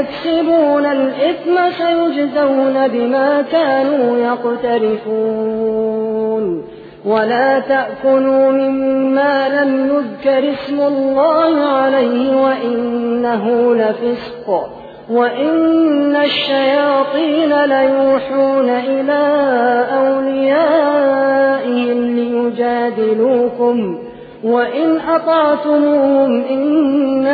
يكسبون الإثم سيجزون بما كانوا يقترفون. ولا تأكلوا مما لم يذكر اسم الله عليه وإنه لفسق. وإن الشياطين ليوحون إلى أوليائهم ليجادلوكم. وإن أطعتموهم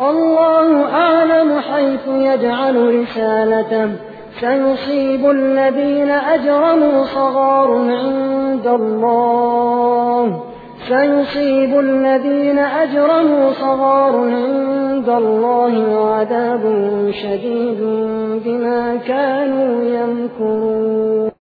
الله أعلم حيث يجعل رسالته. سيصيب الذين أجرموا صغار عند الله. سيصيب الذين أجرموا صغار عند الله وعذاب شديد بما كانوا يمكرون.